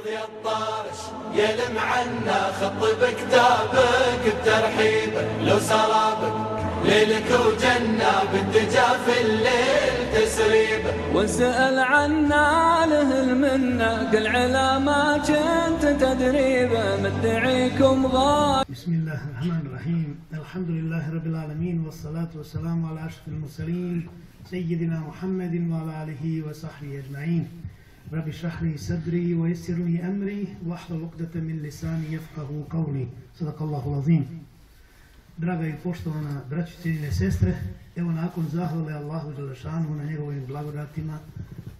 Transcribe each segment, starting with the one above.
فيض يا الطارش يلم عنا خط بكتابك بترحيبه لو سرابك ليلك وجنة بالدجا في الليل تسريبه وسأل عنا له المنة قل علا ما كنت تدريبه مدعيكم غايب بسم الله الرحمن الرحيم. الحمد لله رب العالمين والصلاة والسلام على أشرف المرسلين سيدنا محمد وعلى آله وصحبه أجمعين. رب اشرح لي صدري ويسر لي أمري واحلل عقدة من لساني يفقه قولي صدق الله العظيم Draga i poštovana braći cijeljene sestre, evo nakon zahvale Allahu Đelešanu na njegovim blagodatima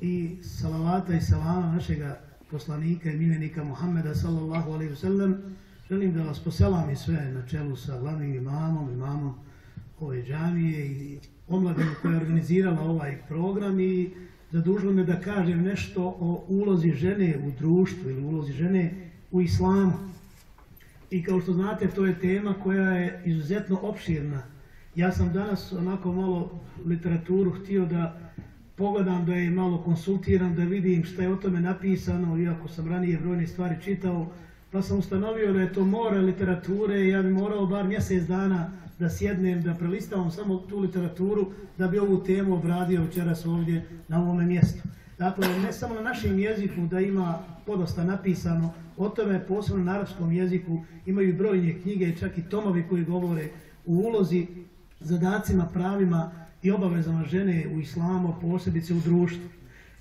i salavata i salama našega poslanika i miljenika Muhammeda sallallahu alaihi wasallam, želim da vas poselam i sve na čelu sa glavnim imamom, imamom ove džamije i omladinu koja je organizirala ovaj program i zadužilo me da kažem nešto o ulozi žene u društvu ili ulozi žene u islamu. I kao što znate, to je tema koja je izuzetno opširna. Ja sam danas onako malo literaturu htio da pogledam, da je malo konsultiram, da vidim šta je o tome napisano, iako sam ranije brojne stvari čitao, pa sam ustanovio da je to more literature i ja bi morao bar mjesec dana da sjednem, da prelistavam samo tu literaturu, da bi ovu temu obradio večeras ovdje na ovome mjestu. Dakle, ne samo na našem jeziku da ima podosta napisano, o tome posebno na arapskom jeziku imaju brojne knjige, čak i tomovi koji govore u ulozi, zadacima, pravima i obavezama žene u islamu, posebice u društvu.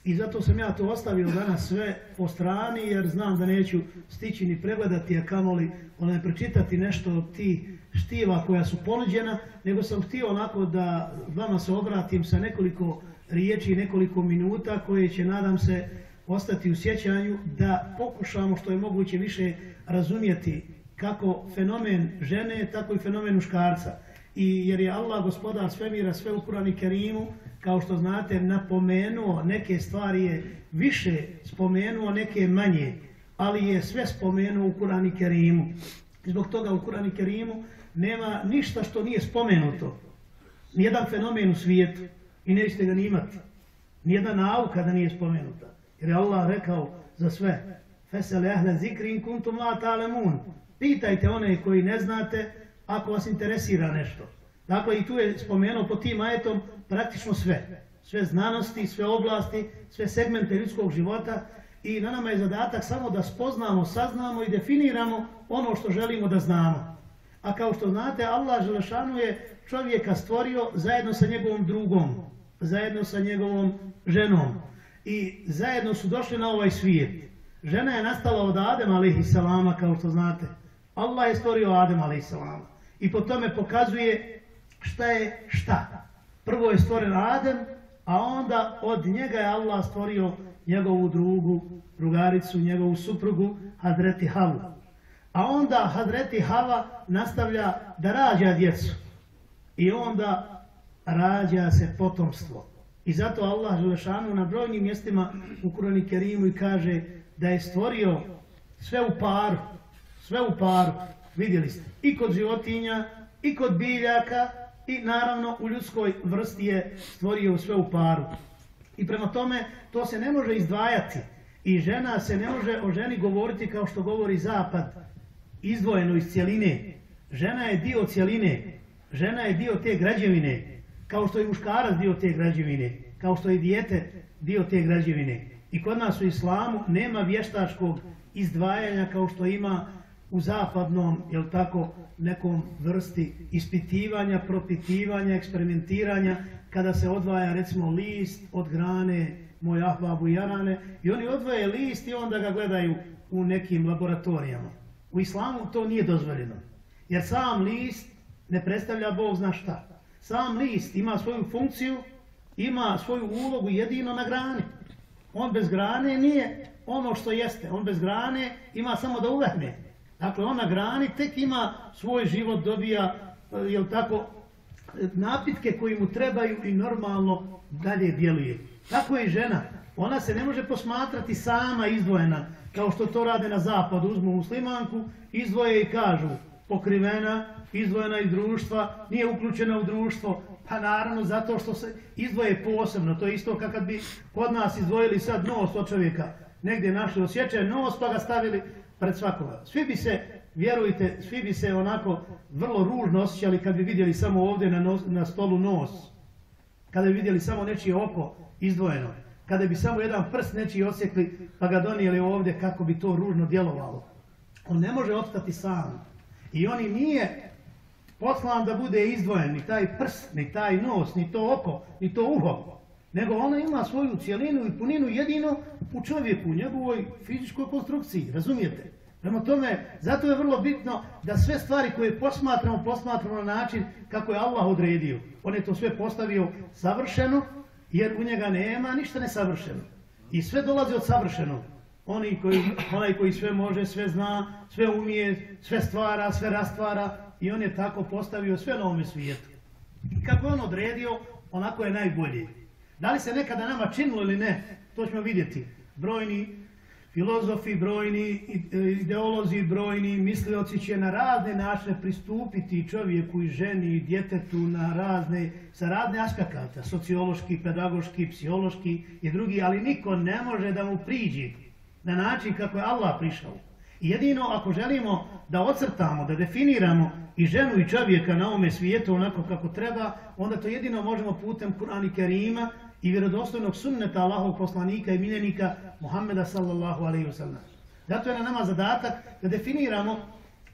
I zato sam ja to ostavio danas sve po strani, jer znam da neću stići ni pregledati, a kamoli onaj pročitati nešto od ti štiva koja su ponuđena, nego sam htio onako da vama se obratim sa nekoliko riječi, nekoliko minuta koje će, nadam se, ostati u sjećanju da pokušamo što je moguće više razumijeti kako fenomen žene, tako i fenomen muškarca. I jer je Allah, gospodar svemira, sve u Kurani Kerimu, kao što znate, napomenuo neke stvari je više spomenuo, neke manje, ali je sve spomenuo u Kurani Kerimu. Zbog toga u Kurani Kerimu nema ništa što nije spomenuto. Nijedan fenomen u svijetu i nećete ga ni imati. Nijedna nauka da nije spomenuta. Jer je Allah rekao za sve. Fesele ahle zikrin kuntum la ta'lemun. Pitajte one koji ne znate ako vas interesira nešto. Dakle, i tu je spomenuo po tim ajetom praktično sve. Sve znanosti, sve oblasti, sve segmente ljudskog života i na nama je zadatak samo da spoznamo, saznamo i definiramo ono što želimo da znamo. A kao što znate, Allah Želešanu je čovjeka stvorio zajedno sa njegovom drugom, zajedno sa njegovom ženom. I zajedno su došli na ovaj svijet. Žena je nastala od Adema a.s. kao što znate. Allah je stvorio Adema a.s. I po tome pokazuje šta je šta. Prvo je stvoren Adem, a onda od njega je Allah stvorio njegovu drugu, drugaricu, njegovu suprugu, Hadreti Havu. A onda Hadreti Hava nastavlja da rađa djecu. I onda rađa se potomstvo. I zato Allah Želešanu na brojnim mjestima u Kurani Kerimu i kaže da je stvorio sve u paru. Sve u paru. Vidjeli ste. I kod životinja, i kod biljaka, i naravno u ljudskoj vrsti je stvorio sve u paru. I prema tome to se ne može izdvajati. I žena se ne može o ženi govoriti kao što govori zapad, izdvojeno iz cijeline. Žena je dio cijeline. Žena je dio te građevine. Kao što je muškarac dio te građevine. Kao što je dijete dio te građevine. I kod nas u islamu nema vještačkog izdvajanja kao što ima u zapadnom, jel tako, nekom vrsti ispitivanja, propitivanja, eksperimentiranja, kada se odvaja recimo list od grane moj ahbabu i jarane i oni odvoje list i onda ga gledaju u nekim laboratorijama. U islamu to nije dozvoljeno. Jer sam list ne predstavlja Bog zna šta. Sam list ima svoju funkciju, ima svoju ulogu jedino na grani. On bez grane nije ono što jeste. On bez grane ima samo da uvehne. Dakle, on na grani tek ima svoj život, dobija, eh, jel tako, napitke koji mu trebaju i normalno dalje djeluje. Tako je i žena. Ona se ne može posmatrati sama izdvojena, kao što to rade na zapadu. Uzmu muslimanku, izdvoje i kažu pokrivena, izdvojena iz društva, nije uključena u društvo, pa naravno zato što se izdvoje posebno. To je isto kad bi kod nas izdvojili sad nos od čovjeka. negdje našli osjećaj nos pa ga stavili pred svakoga. Svi bi se, vjerujte, svi bi se onako vrlo ružno osjećali kad bi vidjeli samo ovdje na, nos, na stolu nos. Kada bi vidjeli samo nečije oko izdvojeno. Kada bi samo jedan prst nečiji osjekli pa ga donijeli ovdje kako bi to ružno djelovalo. On ne može opstati sam. I on i nije poslan da bude izdvojen, ni taj prst, ni taj nos, ni to oko, ni to uho. Nego ona ima svoju cijelinu i puninu jedino u čovjeku, u njegovoj fizičkoj konstrukciji, razumijete? Prema tome, zato je vrlo bitno da sve stvari koje posmatramo, posmatramo na način kako je Allah odredio. On je to sve postavio savršeno, jer u njega nema ništa nesavršeno. I sve dolazi od savršenog. Oni koji, onaj koji sve može, sve zna, sve umije, sve stvara, sve rastvara i on je tako postavio sve na ovome svijetu. I kako on odredio, onako je najbolje. Da li se nekada nama činilo ili ne, to ćemo vidjeti. Brojni filozofi, brojni e, ideolozi, brojni mislioci će na razne načine pristupiti čovjeku i ženi i djetetu na razne, sa razne aspekata, sociološki, pedagoški, psihološki i drugi, ali niko ne može da mu priđe na način kako je Allah prišao. Jedino ako želimo da ocrtamo, da definiramo i ženu i čovjeka na ovome svijetu onako kako treba, onda to jedino možemo putem Kur'ana i Kerima i vjerodostojnog sunneta Allahov poslanika i miljenika Muhammeda sallallahu alaihi wa sallam. Zato je na nama zadatak da definiramo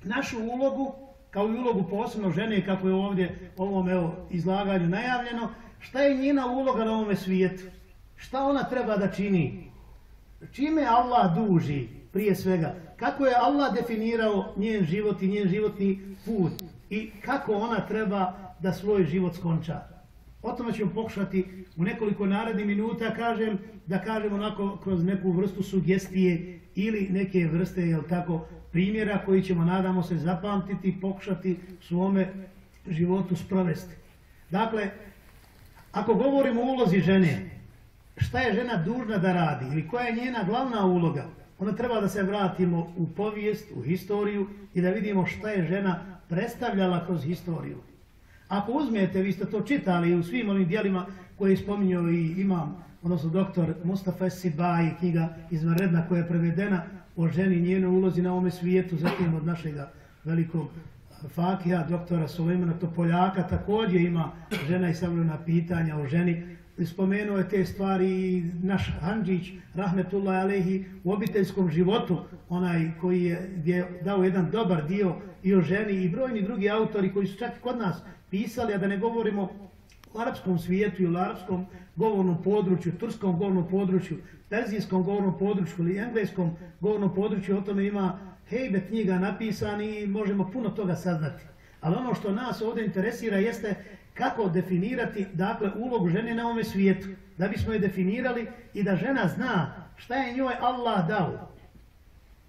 našu ulogu kao i ulogu posebno žene kako je ovdje u ovom evo, izlaganju najavljeno, šta je njena uloga na ovome svijetu, šta ona treba da čini, čime Allah duži prije svega, kako je Allah definirao njen život i njen životni put i kako ona treba da svoj život skonča. O tome ćemo pokušati u nekoliko narednih minuta, kažem, da kažem onako kroz neku vrstu sugestije ili neke vrste, jel tako, primjera koji ćemo, nadamo se, zapamtiti i pokušati svome životu sprovesti. Dakle, ako govorimo o ulozi žene, šta je žena dužna da radi ili koja je njena glavna uloga, onda treba da se vratimo u povijest, u historiju i da vidimo šta je žena predstavljala kroz historiju. Ako uzmijete, vi ste to čitali u svim ovim dijelima koje je spominjao i imam, odnosno doktor Mustafa Sibaj, knjiga izvanredna koja je prevedena o ženi njenoj ulozi na ovome svijetu, zatim od našeg velikog eh, fakija, doktora Sulejmana Topoljaka, također ima žena i savrljena pitanja o ženi. Spomenuo je te stvari i naš Hanđić, Rahmetullah Alehi, u obiteljskom životu, onaj koji je, je dao jedan dobar dio i o ženi i brojni drugi autori koji su čak kod nas pisali, a da ne govorimo u arapskom svijetu i u arapskom govornom području, turskom govornom području, perzijskom govornom području ili engleskom govornom području, o tome ima hejbe knjiga napisani i možemo puno toga saznati. Ali ono što nas ovdje interesira jeste kako definirati dakle, ulogu žene na ovome svijetu. Da bismo je definirali i da žena zna šta je njoj Allah dao.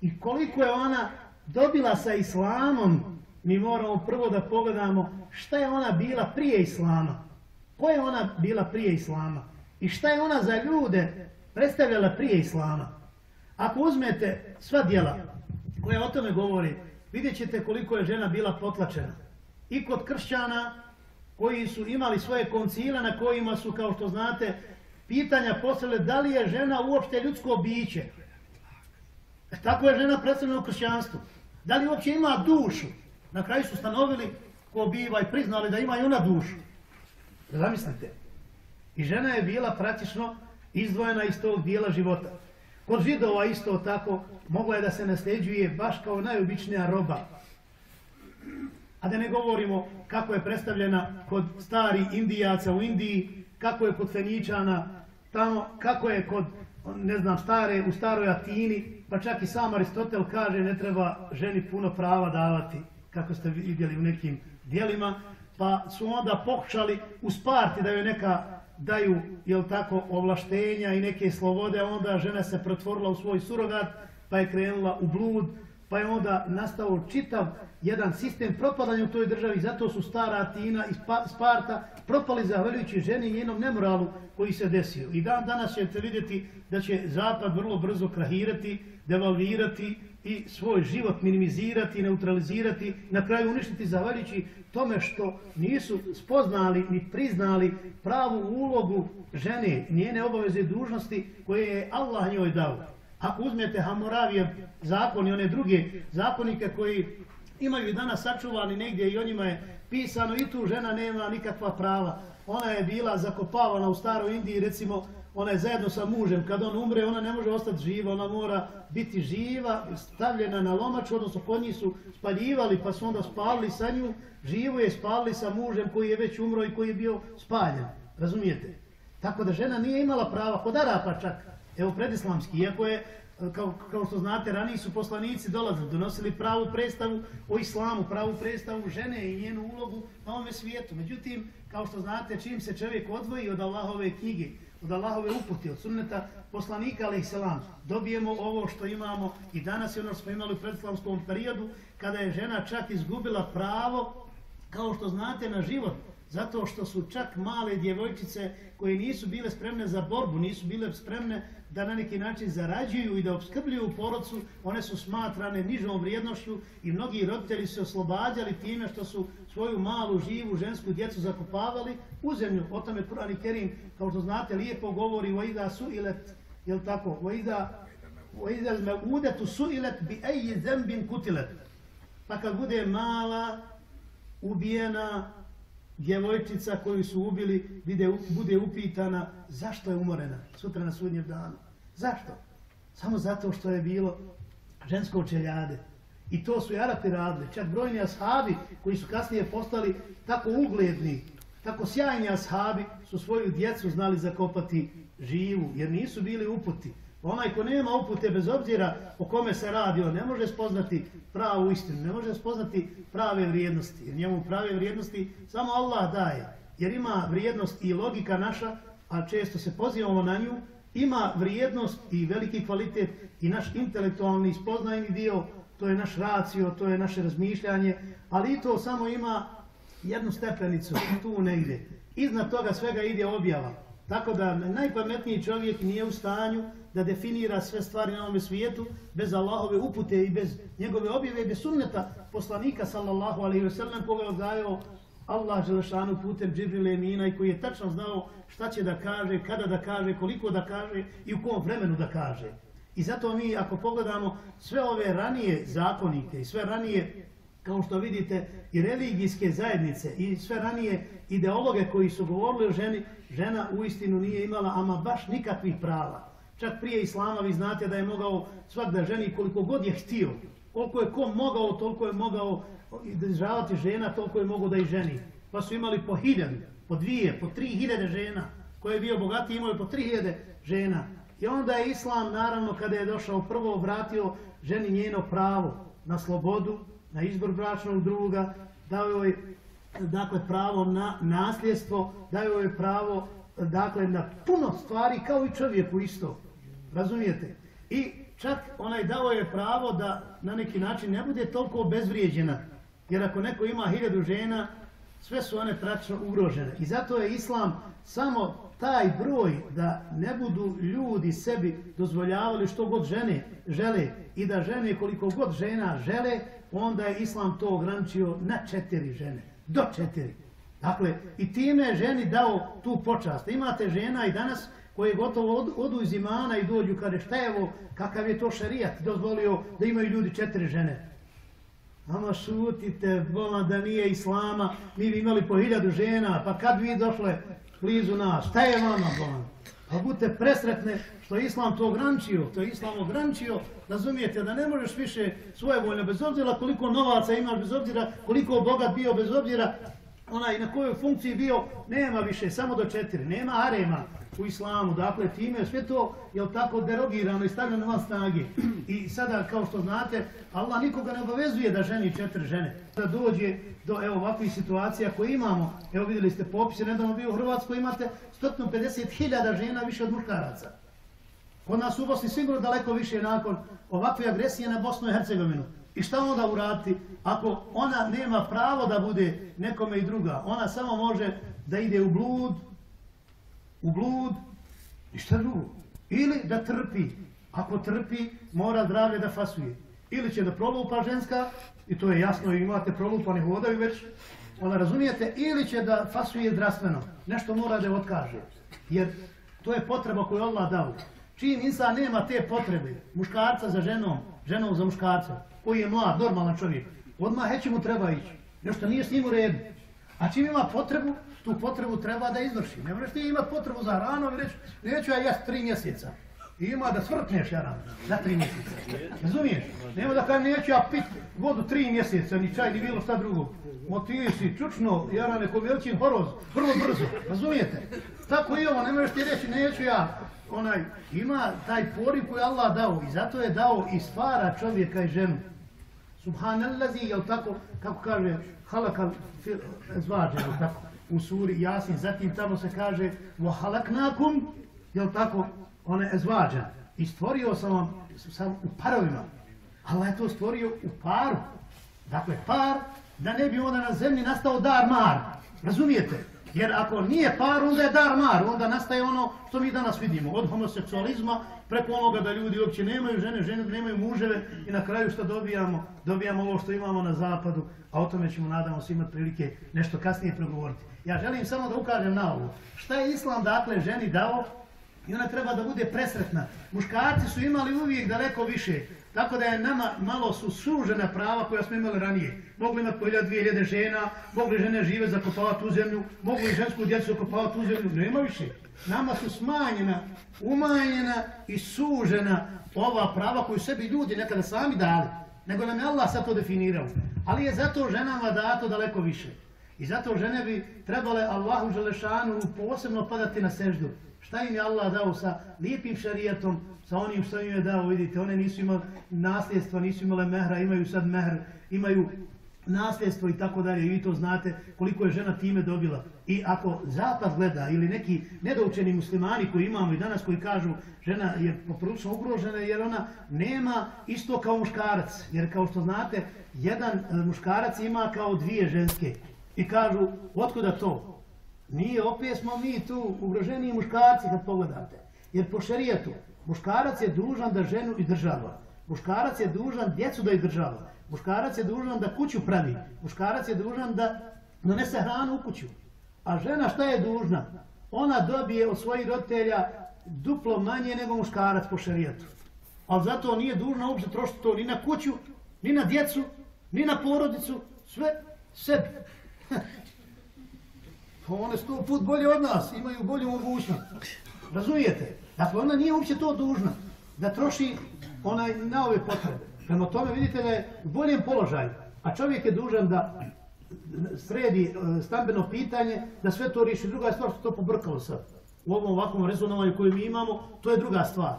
I koliko je ona dobila sa islamom mi moramo prvo da pogledamo šta je ona bila prije Islama. Ko je ona bila prije Islama? I šta je ona za ljude predstavljala prije Islama? Ako uzmete sva dijela koja o tome govori, vidjet ćete koliko je žena bila potlačena. I kod kršćana koji su imali svoje koncile na kojima su, kao što znate, pitanja postavljale da li je žena uopšte ljudsko biće. E, tako je žena predstavljena u kršćanstvu. Da li uopće ima dušu? Na kraju su stanovili ko biva i priznali da ima i ona dušu. Zamislite. I žena je bila praktično izdvojena iz tog dijela života. Kod židova isto tako mogla je da se nasljeđuje baš kao najobičnija roba. A da ne govorimo kako je predstavljena kod stari indijaca u Indiji, kako je kod Feničana, tamo, kako je kod ne znam, stare, u staroj Atini, pa čak i sam Aristotel kaže ne treba ženi puno prava davati kako ste vidjeli u nekim dijelima, pa su onda pokušali usparti da joj neka daju, jel tako, ovlaštenja i neke slobode, onda žena se pretvorila u svoj surogat, pa je krenula u blud, pa je onda nastao čitav jedan sistem propadanja u toj državi, zato su stara Atina i Sparta propali zahvaljujući ženi i njenom nemoralu koji se desio. I dan danas ćete vidjeti da će Zapad vrlo brzo krahirati, devalvirati i svoj život minimizirati, neutralizirati, na kraju uništiti zahvaljujući tome što nisu spoznali ni priznali pravu ulogu žene, njene obaveze i dužnosti koje je Allah njoj dao a uzmete Hamoravije zakon i one druge zakonike koji imaju i danas sačuvani negdje i o njima je pisano i tu žena nema nikakva prava. Ona je bila zakopavana u staroj Indiji, recimo, ona je zajedno sa mužem, kad on umre, ona ne može ostati živa, ona mora biti živa, stavljena na lomaču, odnosno kod njih su spaljivali, pa su onda spavili sa nju, živo je spavili sa mužem koji je već umro i koji je bio spaljen. Razumijete? Tako da žena nije imala prava, kod Arapa čak, evo predislamski, iako je e, kao, kao što znate, raniji su poslanici dolazili, donosili pravu predstavu o islamu, pravu predstavu žene i njenu ulogu na ovome svijetu. Međutim, kao što znate, čim se čovjek odvoji od Allahove knjige, od Allahove upute, od sunneta poslanika, ali selam, dobijemo ovo što imamo i danas je ono što smo imali u predslavskom periodu, kada je žena čak izgubila pravo, kao što znate, na život, zato što su čak male djevojčice koje nisu bile spremne za borbu, nisu bile spremne da na neki način zarađuju i da obskrbljuju porodcu, one su smatrane nižom vrijednošću i mnogi roditelji se oslobađali time što su svoju malu, živu, žensku djecu zakopavali u zemlju. O tome Kur'an i Kerim, kao što znate, lijepo govori o ida su ilet, jel tako, o ida, o ida me udetu su ilet bi eji zembin kutilet. Pa kad bude mala, ubijena, djevojčica koju su ubili bude, bude upitana zašto je umorena sutra na sudnjem danu. Zašto? Samo zato što je bilo žensko čeljade. I to su i Arapi radili. Čak brojni ashabi koji su kasnije postali tako ugledni, tako sjajni ashabi su svoju djecu znali zakopati živu jer nisu bili uputi. Onaj ko nema upute bez obzira o kome se radi, on ne može spoznati pravu istinu, ne može spoznati prave vrijednosti. Jer njemu prave vrijednosti samo Allah daje. Jer ima vrijednost i logika naša, a često se pozivamo na nju, ima vrijednost i veliki kvalitet i naš intelektualni spoznajni dio, to je naš racio, to je naše razmišljanje, ali i to samo ima jednu stepenicu tu negdje. Iznad toga svega ide objava. Tako da najpametniji čovjek nije u stanju da definira sve stvari na ovom svijetu bez Allahove upute i bez njegove objave i bez sunneta poslanika sallallahu alaihi ve sellem koga je odgajao Allah Želešanu putem Džibrile Emina i koji je tačno znao šta će da kaže, kada da kaže, koliko da kaže i u kom vremenu da kaže. I zato mi ako pogledamo sve ove ranije zakonike i sve ranije kao što vidite i religijske zajednice i sve ranije ideologe koji su govorili o ženi, žena u istinu nije imala ama baš nikakvih prava. Čak prije Islama vi znate da je mogao svak da ženi koliko god je htio. Koliko je ko mogao, toliko je mogao izražavati žena, toliko je mogao da i ženi. Pa su imali po hiljadu, po dvije, po tri hiljade žena. Ko je bio bogati imao je po tri hiljade žena. I onda je Islam, naravno, kada je došao prvo, vratio ženi njeno pravo na slobodu, na izbor bračnog druga, dao joj dakle, pravo na nasljedstvo, dao joj pravo dakle, na puno stvari kao i čovjeku isto. Razumijete? I čak onaj dao je pravo da na neki način ne bude toliko obezvrijeđena. Jer ako neko ima hiljadu žena, sve su one tračno ugrožene. I zato je Islam samo taj broj da ne budu ljudi sebi dozvoljavali što god žene žele i da žene koliko god žena žele, onda je Islam to ograničio na četiri žene. Do četiri. Dakle, i time je ženi dao tu počast. Imate žena i danas koje gotovo od, odu iz imana i dođu kaže šta je ovo, kakav je to šarijat dozvolio da imaju ljudi četiri žene. Ama šutite, bolan da nije islama, mi bi imali po hiljadu žena, pa kad vi došle blizu nas, šta je vama bolan? Pa budete presretne što je islam to ograničio, to je islam ograničio, razumijete da ne možeš više svoje voljne, bez obzira koliko novaca imaš, bez obzira koliko bogat bio, bez obzira onaj na kojoj funkciji bio, nema više, samo do četiri, nema arema u islamu, dakle time sve to je tako derogirano i stavljeno van snage. I sada, kao što znate, Allah nikoga ne obavezuje da ženi četiri žene. Da dođe do evo, ovakvih situacija koje imamo, evo vidjeli ste popise, nedavno bio u Hrvatskoj, imate 150.000 žena više od muškaraca. Kod nas u Bosni sigurno daleko više nakon ovakve agresije na Bosnu i Hercegovinu. I šta onda uraditi ako ona nema pravo da bude nekome i druga? Ona samo može da ide u blud, u blud i šta drugo? Ili da trpi. Ako trpi, mora zdravlje da fasuje. Ili će da prolupa ženska, i to je jasno, imate prolupane hodaju već, ona razumijete, ili će da fasuje zdravstveno. Nešto mora da je otkaže. Jer to je potreba koju Allah dao. Čim insan nema te potrebe, muškarca za ženom, ženom za muškarca, koji je mlad, normalan čovjek, odmah heće mu treba ići. Nešto nije s njim u redu. A čim ima potrebu, tu potrebu treba da izvrši. Ne možeš ti imati potrebu za hranom i reći, neću ja jest tri mjeseca. I ima da svrtneš jaran za tri mjeseca. Razumiješ? Nema da kažem, neću ja pit vodu tri mjeseca, ni čaj, ni bilo šta drugo. Motivi si čučno, jaran neko veličin horoz, vrlo brzo. Razumijete? Tako i ovo, ne možeš ti reći, neću ja. Onaj, ima taj poriv koji Allah dao i zato je dao i stvara čovjeka i ženu. Subhanallazi, jel tako, kako kaže, halakal zvađe, jel tako, u suri Jasin, zatim tamo se kaže, وَحَلَقْنَاكُمْ jel tako, one ezvađa. I stvorio sam vam sam u parovima. Allah je to stvorio u paru. Dakle, par, da ne bi onda na zemlji nastao dar mar. Razumijete? Jer ako nije par, onda je dar mar. Onda nastaje ono što mi danas vidimo. Od homoseksualizma preko onoga da ljudi uopće nemaju žene, žene nemaju muževe i na kraju što dobijamo? Dobijamo ovo što imamo na zapadu, a o tome ćemo nadamo se imati prilike nešto kasnije progovoriti. Ja želim samo da ukažem na ovo. Šta je Islam dakle ženi dao I ona treba da bude presretna. Muškarci su imali uvijek daleko više. Tako da je nama malo su sužena prava koja smo imali ranije. Mogli imati po dvije ljede žena, mogli žene žive zakopavati u zemlju, mogli žensku djecu zakopavati u zemlju. Nema više. Nama su smanjena, umanjena i sužena ova prava koju sebi ljudi nekada sami dali. Nego nam je Allah sad to definirao. Ali je zato ženama dato daleko više. I zato žene bi trebale Allahu Želešanu posebno padati na seždu. Šta im je Allah dao sa lijepim šarijetom, sa onim što im je dao, vidite, one nisu imali nasljedstva, nisu imale mehra, imaju sad mehr, imaju nasljedstvo i tako dalje, i vi to znate koliko je žena time dobila. I ako zapad gleda ili neki nedoučeni muslimani koji imamo i danas koji kažu žena je poprilično ugrožena jer ona nema isto kao muškarac. Jer kao što znate, jedan e, muškarac ima kao dvije ženske. I kažu, otkuda to? Nije, opet smo mi tu ugroženiji muškarci kad pogledate. Jer po šarijetu, muškarac je dužan da ženu i država. Muškarac je dužan djecu da izdržava. Muškarac je dužan da kuću pravi. Muškarac je dužan da donese hranu u kuću. A žena šta je dužna? Ona dobije od svojih roditelja duplo manje nego muškarac po šarijetu. Ali zato nije dužna uopće trošiti to ni na kuću, ni na djecu, ni na porodicu, sve sebi. Pa one sto put bolje od nas, imaju bolju mogućnost. Razumijete? Dakle, ona nije uopće to dužna da troši onaj na ove potrebe. Prema tome vidite da je u boljem položaju, a čovjek je dužan da sredi e, stambeno pitanje, da sve to riješi. Druga stvar što to pobrkalo sad. U ovom ovakvom rezonovanju koju mi imamo, to je druga stvar.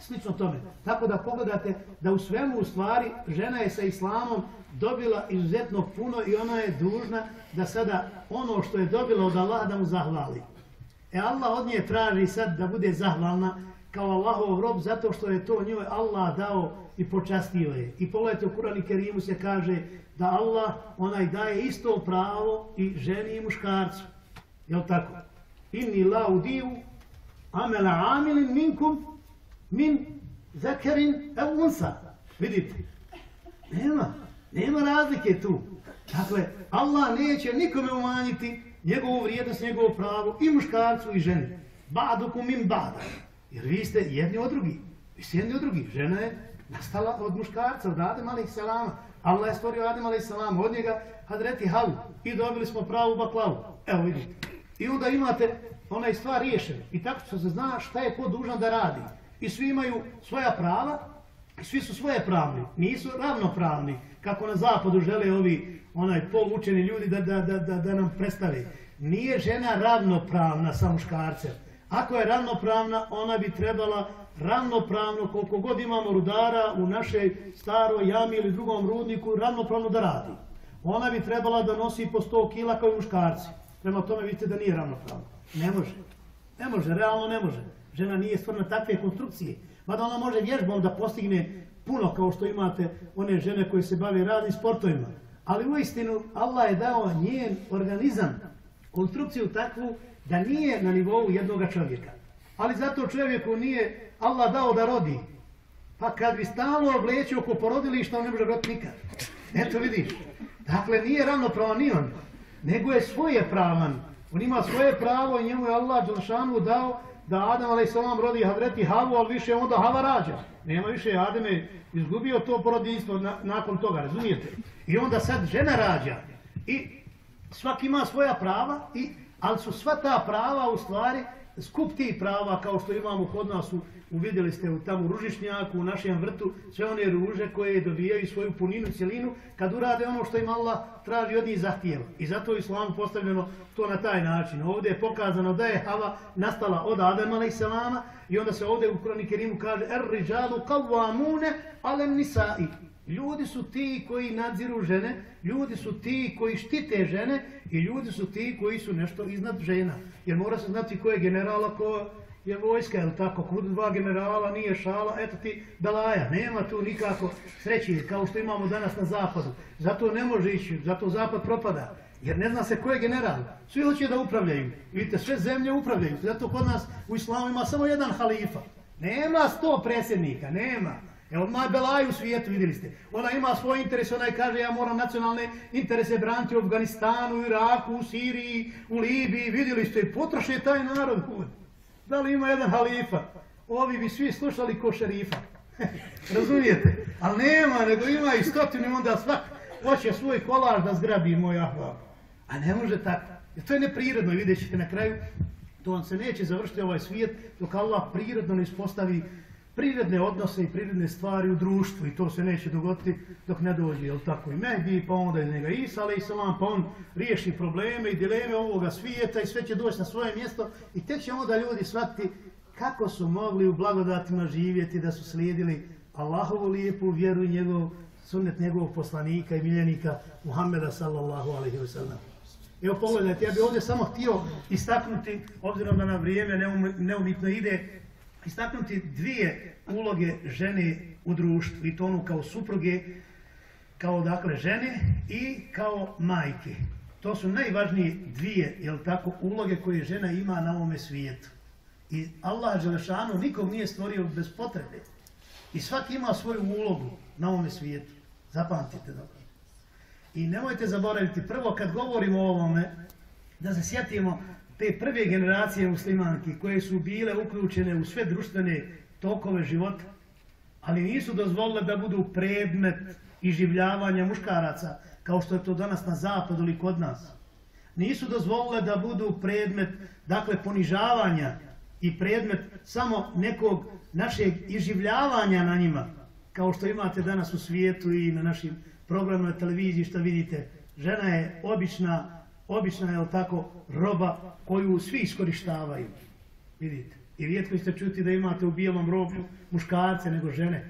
Slično tome. Tako da pogledate da u svemu u stvari žena je sa islamom dobila izuzetno puno i ona je dužna da sada ono što je dobila od Allaha da mu zahvali. E Allah od nje traži sad da bude zahvalna kao Allahov rob zato što je to njoj Allah dao i počastio je. I pogledajte u Kurani Kerimu se kaže da Allah onaj daje isto pravo i ženi i muškarcu. Jel tako? Inni la udiju amela amilin minkum min zakerin ev unsa. Vidite? Nema. Nema razlike tu. Dakle, Allah neće nikome umanjiti njegovu vrijednost, njegovo pravo i muškarcu i ženi. Badukum min bada. Jer vi ste jedni od drugi. Vi ste jedni od drugi. Žena je nastala od muškarca, od Adem alaih salama. Allah je stvorio Adem alaih salama. Od njega hadreti halu. I dobili smo pravu baklavu. Evo vidite. I onda imate onaj stvar riješena. I tako što se zna šta je ko dužan da radi. I svi imaju svoja prava. I svi su svoje pravni. Nisu ravnopravni kako na zapadu žele ovi onaj polučeni ljudi da, da, da, da, da nam predstave. Nije žena ravnopravna sa muškarcem. Ako je ravnopravna, ona bi trebala ravnopravno, koliko god imamo rudara u našoj staroj jami ili drugom rudniku, ravnopravno da radi. Ona bi trebala da nosi po 100 kila kao i muškarci. Prema tome vidite da nije ravnopravno. Ne može. Ne može, realno ne može. Žena nije stvarno takve konstrukcije. Mada ona može vježbom da postigne puno kao što imate one žene koje se bave radnim sportovima. Ali u istinu Allah je dao njen organizam, konstrukciju takvu da nije na nivou jednog čovjeka. Ali zato čovjeku nije Allah dao da rodi. Pa kad bi stalo obleći oko porodilišta, on ne može roditi nikad. Eto vidiš. Dakle, nije ravnopravan ni on, nego je svoje pravan. On ima svoje pravo i njemu je Allah Đelšanu dao da Adam a.s. rodi Hadreti Havu, ali više onda Hava rađa. Nema više, Adam je izgubio to porodinstvo na, nakon toga, razumijete? I onda sad žena rađa. I svaki ima svoja prava, i, ali su sva ta prava u stvari skup tih prava kao što imamo kod nas u, uvidjeli ste u tamo ružišnjaku, u našem vrtu, sve one ruže koje dobijaju svoju puninu, cijelinu, kad urade ono što im Allah traži od njih zahtijeva. I zato je islamu postavljeno to na taj način. Ovdje je pokazano da je Hava nastala od Adama a.s. i onda se ovdje u Kurani Kerimu kaže Er riđalu kavvamune alem nisai. Ljudi su ti koji nadziru žene, ljudi su ti koji štite žene i ljudi su ti koji su nešto iznad žena. Jer mora se znati ko je generala, ko je vojska, jel tako, kud dva generala, nije šala, eto ti belaja, nema tu nikako sreći, kao što imamo danas na zapadu. Zato ne može ići, zato zapad propada, jer ne zna se ko je general. Svi hoće da upravljaju, vidite, sve zemlje upravljaju, zato kod nas u islamu ima samo jedan halifa. Nema sto predsjednika, nema. Evo, ma Belaj u svijetu, vidjeli ste. Ona ima svoj interes, ona je kaže, ja moram nacionalne interese braniti u Afganistanu, Iraku, u Siriji, u Libiji, vidjeli ste, potroše taj narod. Da li ima jedan halifa? Ovi bi svi slušali ko šerifa. Razumijete? Ali nema, nego ima i stotinu, onda svak hoće svoj kolaž da zgrabi moj ahbab. A ne može tako. Jer to je neprirodno, vidjet ćete na kraju. To vam se neće završiti ovaj svijet dok Allah prirodno ne ispostavi prirodne odnose i prirodne stvari u društvu i to se neće dogoditi dok ne dođe, jel tako, i Mehdi, pa onda je njega Isa, ali i salam, pa on riješi probleme i dileme ovoga svijeta i sve će doći na svoje mjesto i te će onda ljudi shvatiti kako su mogli u blagodatima živjeti da su slijedili Allahovu lijepu vjeru i njegov sunnet njegovog poslanika i miljenika Muhammeda sallallahu alaihi wa sallam. Evo pogledajte, ja bih ovdje samo htio istaknuti, obzirom da na vrijeme neumitno ide, istaknuti dvije uloge žene u društvu i to onu kao supruge, kao dakle žene i kao majke. To su najvažnije dvije, jel tako, uloge koje žena ima na ovome svijetu. I Allah Đelešanu nikog nije stvorio bez potrebe. I svaki ima svoju ulogu na ovome svijetu. Zapamtite dobro. I nemojte zaboraviti, prvo kad govorimo o ovome, da se sjetimo te prve generacije muslimanki koje su bile uključene u sve društvene tokove života, ali nisu dozvolile da budu predmet iživljavanja muškaraca, kao što je to danas na zapadu ili kod nas. Nisu dozvolile da budu predmet, dakle, ponižavanja i predmet samo nekog našeg iživljavanja na njima, kao što imate danas u svijetu i na našim programima na televiziji, što vidite. Žena je obična, obična je tako roba koju svi iskorištavaju. Vidite. I rijetko ste čuti da imate u bijelom robu muškarce nego žene.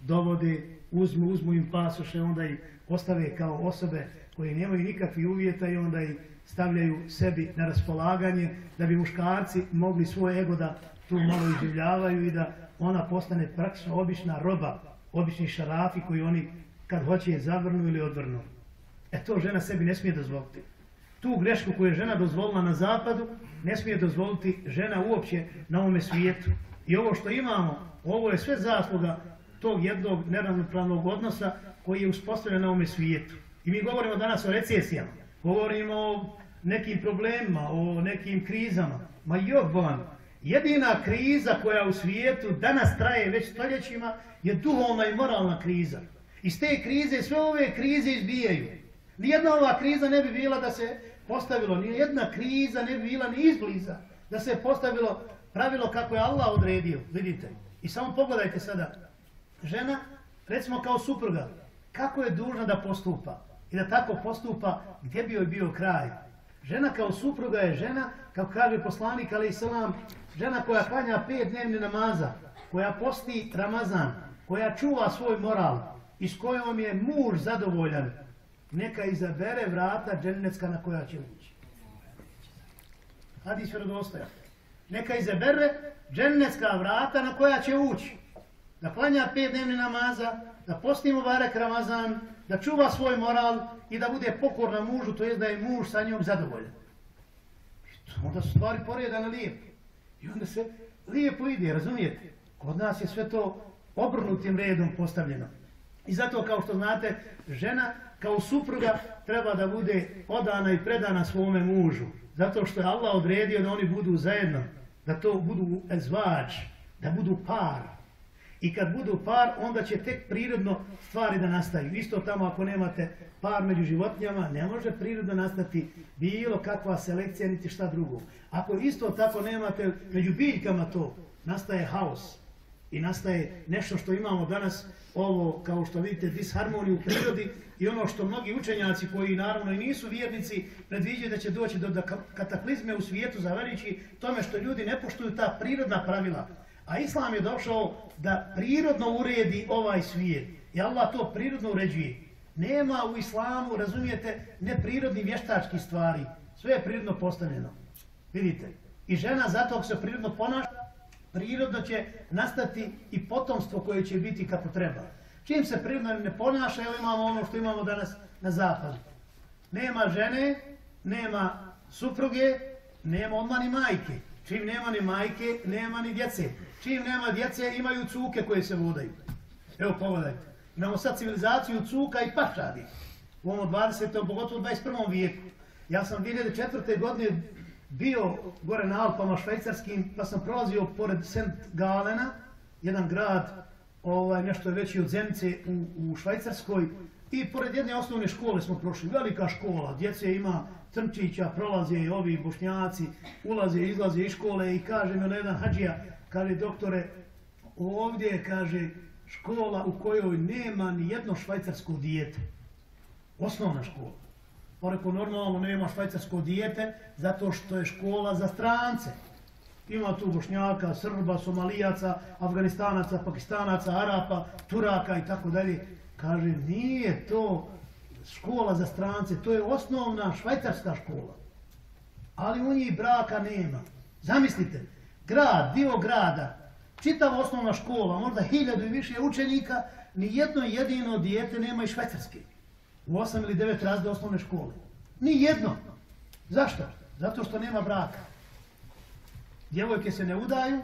Dovode, uzmu, uzmu im pasoše, onda ih ostave kao osobe koje nemaju nikakvi uvjeta i onda ih stavljaju sebi na raspolaganje da bi muškarci mogli svoj ego da tu malo izživljavaju i da ona postane praktično obična roba, obični šarafi koji oni kad hoće je zavrnu ili odvrnu. E to žena sebi ne smije dozvoliti tu grešku koju je žena dozvolila na zapadu, ne smije dozvoliti žena uopće na ovome svijetu. I ovo što imamo, ovo je sve zasluga tog jednog neravnopravnog odnosa koji je uspostavljen na ovome svijetu. I mi govorimo danas o recesijama, govorimo o nekim problemima, o nekim krizama. Ma jo, jedina kriza koja u svijetu danas traje već stoljećima je duhovna i moralna kriza. Iz te krize sve ove krize izbijaju. Nijedna ova kriza ne bi bila da se postavilo, jedna kriza ne bi bila ni izbliza, da se postavilo pravilo kako je Allah odredio, vidite. I samo pogledajte sada, žena, recimo kao supruga, kako je dužna da postupa i da tako postupa, gdje bi joj bio kraj. Žena kao supruga je žena, kao kaže poslanik, ali i salam, žena koja klanja pet dnevne namaza, koja posti Ramazan, koja čuva svoj moral i s kojom je muž zadovoljan, neka izabere vrata džennecka na koja će ući. Hadis vjerodostoja. Neka izabere džennecka vrata na koja će ući. Da klanja pet dnevni namaza, da posti mu barek Ramazan, da čuva svoj moral i da bude pokorna mužu, to je da je muž sa njom zadovoljan. Onda su stvari poredane lijepo. I onda se lijepo ide, razumijete? Kod nas je sve to obrnutim redom postavljeno. I zato, kao što znate, žena kao supruga treba da bude odana i predana svome mužu. Zato što je Allah odredio da oni budu zajedno. da to budu ezvač, da budu par. I kad budu par, onda će tek prirodno stvari da nastaju. Isto tamo ako nemate par među životinjama, ne može prirodno nastati bilo kakva selekcija, niti šta drugo. Ako isto tako nemate među biljkama to, nastaje haos. I nastaje nešto što imamo danas, ovo, kao što vidite, disharmoniju u prirodi i ono što mnogi učenjaci koji naravno i nisu vjernici predviđaju da će doći do, kataklizme u svijetu zavarići tome što ljudi ne poštuju ta prirodna pravila. A Islam je došao da prirodno uredi ovaj svijet. I Allah to prirodno uređuje. Nema u Islamu, razumijete, neprirodni vještački stvari. Sve je prirodno postavljeno. Vidite. I žena zato se prirodno ponaša, prirodno će nastati i potomstvo koje će biti kako treba. Čim se prirodno ne ponaša, evo imamo ono što imamo danas na zapadu. Nema žene, nema supruge, nema odmah ni majke. Čim nema ni majke, nema ni djece. Čim nema djece, imaju cuke koje se vodaju. Evo pogledajte. Imamo sad civilizaciju cuka i pašadi. U ovom 20. pogotovo 21. vijeku. Ja sam 2004. godine bio gore na Alpama švajcarskim, pa sam prolazio pored St. Galena, jedan grad, ovaj, nešto je veći od Zemce u, u Švajcarskoj, i pored jedne osnovne škole smo prošli, velika škola, djece ima Trnčića, prolaze i ovi bošnjaci, ulaze i izlaze iz škole i kaže mi jedan hađija, kaže doktore, ovdje kaže škola u kojoj nema ni jedno švajcarsko dijete. Osnovna škola. Pa rekao, normalno nema švajcarsko dijete zato što je škola za strance. Ima tu bošnjaka, srba, somalijaca, afganistanaca, pakistanaca, arapa, turaka i tako dalje. Kaže, nije to škola za strance, to je osnovna švajcarska škola. Ali u njih braka nema. Zamislite, grad, dio grada, čitava osnovna škola, možda hiljadu i više učenika, ni jedno jedino dijete nema i švajcarske. U osam ili devet razde osnovne škole. Ni jedno. Zašto? Zato što nema braka. Djevojke se ne udaju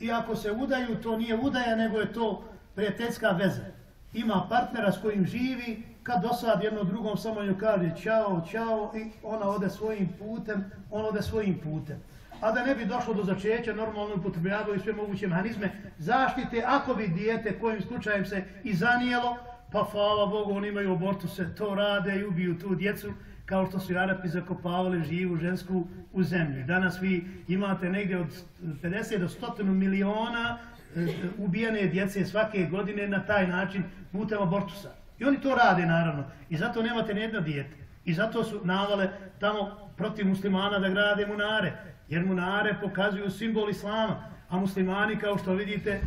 i ako se udaju, to nije udaja, nego je to prijateljska veza. Ima partnera s kojim živi, kad dosad jedno drugom samo nju kaže čao, čao i ona ode svojim putem, on ode svojim putem a da ne bi došlo do začeća, normalno upotrebljavaju sve moguće mehanizme zaštite, ako bi dijete kojim slučajem se i zanijelo, pa hvala Bogu, oni imaju abortuse, to rade i ubiju tu djecu, kao što su i Arapi zakopavali živu žensku u zemlji. Danas vi imate negdje od 50 do 100 miliona e, ubijene djece svake godine na taj način putem abortusa. I oni to rade, naravno. I zato nemate nijedno dijete. I zato su navale tamo protiv muslimana da grade munare jer munare pokazuju simbol islama, a muslimani, kao što vidite,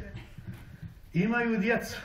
imaju djecu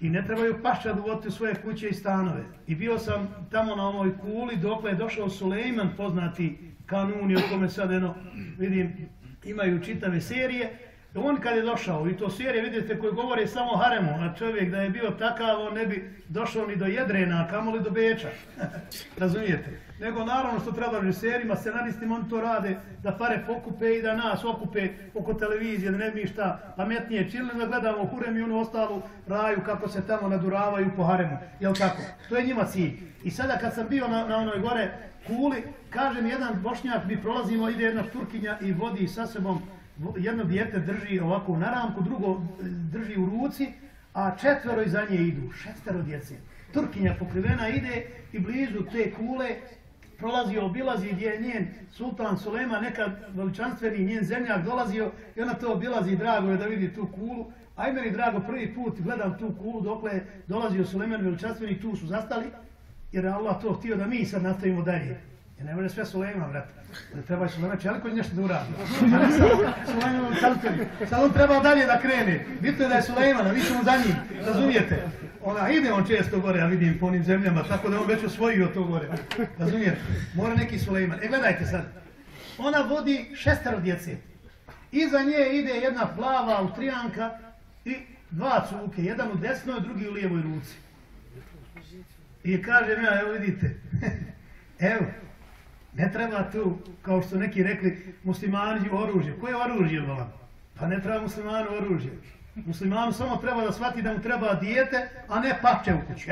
i ne trebaju pašćat uvoditi svoje kuće i stanove. I bio sam tamo na ovoj kuli dok je došao Sulejman, poznati kanuni o kome sad eno, vidim, imaju čitave serije, On kad je došao, i to serije vidite koji govore samo haremu, a čovjek da je bio takav, on ne bi došao ni do Jedrena, a kamoli do Beča. Razumijete? Nego naravno što treba režiserima, scenaristima, oni to rade da pare pokupe i da nas okupe oko televizije, da ne bi šta pametnije čili, da gledamo Hurem i onu ostalu raju kako se tamo naduravaju po haremu. Jel tako? To je njima cilj. I sada kad sam bio na, na onoj gore kuli, kaže mi jedan bošnjak, mi prolazimo, ide jedna šturkinja i vodi sa sebom jedno dijete drži ovako na ramku, drugo drži u ruci, a četvero iza nje idu, šestero djece. Turkinja pokrivena ide i blizu te kule prolazi, obilazi gdje je njen sultan Sulema, nekad veličanstveni njen zemljak dolazio i ona to obilazi drago je da vidi tu kulu. Aj meni drago, prvi put gledam tu kulu dokle dolazio Suleman veličanstveni, tu su zastali, jer Allah to htio da mi sad nastavimo dalje. Jer ne može sve Sulejman, vrat. Ne treba je Sulejman Čeliko nešto da uradi. Sulejman Čeliko. Sad on treba dalje da krene. Bitno je da je Sulejman, a mi ćemo za njim. Razumijete? Ona ide on često gore, ja vidim po onim zemljama, tako da on već osvojio to gore. Razumiješ? Mora neki Sulejman. E, gledajte sad. Ona vodi šestero djece. Iza nje ide jedna plava austrijanka i dva cuke. Jedan u desnoj, drugi u lijevoj ruci. I kaže ja, evo vidite. evo, Ne treba tu, kao što neki rekli, muslimani oružje. Koje oružje volam? Pa ne treba muslimanu oružje. Muslimanu samo treba da shvati da mu treba dijete, a ne papće u kuću.